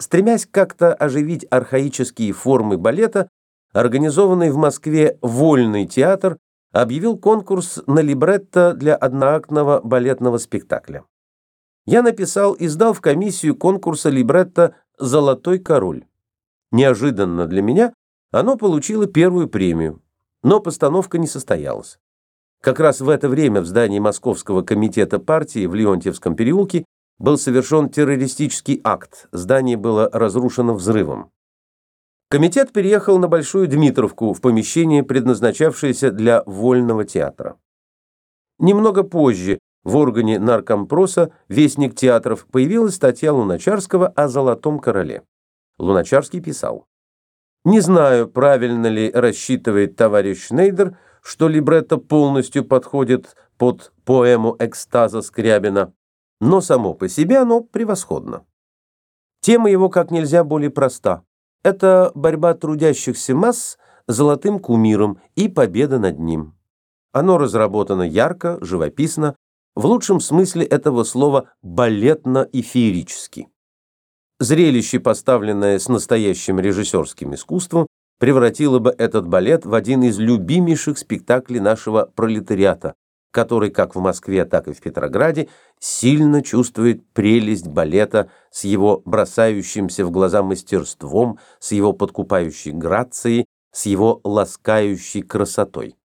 Стремясь как-то оживить архаические формы балета, организованный в Москве Вольный театр объявил конкурс на либретто для одноактного балетного спектакля. Я написал и сдал в комиссию конкурса либретто «Золотой король». Неожиданно для меня оно получило первую премию, но постановка не состоялась. Как раз в это время в здании Московского комитета партии в Леонтьевском переулке был совершен террористический акт, здание было разрушено взрывом. Комитет переехал на Большую Дмитровку в помещение, предназначавшееся для вольного театра. Немного позже в органе наркомпроса «Вестник театров» появилась статья Луначарского о «Золотом короле». Луначарский писал. «Не знаю, правильно ли рассчитывает товарищ Шнейдер, что либретто полностью подходит под поэму экстаза Скрябина, но само по себе оно превосходно. Тема его как нельзя более проста. Это борьба трудящихся масс с золотым кумиром и победа над ним. Оно разработано ярко, живописно, в лучшем смысле этого слова балетно-эфирически. Зрелище, поставленное с настоящим режиссерским искусством, превратило бы этот балет в один из любимейших спектаклей нашего пролетариата, который как в Москве, так и в Петрограде сильно чувствует прелесть балета с его бросающимся в глаза мастерством, с его подкупающей грацией, с его ласкающей красотой.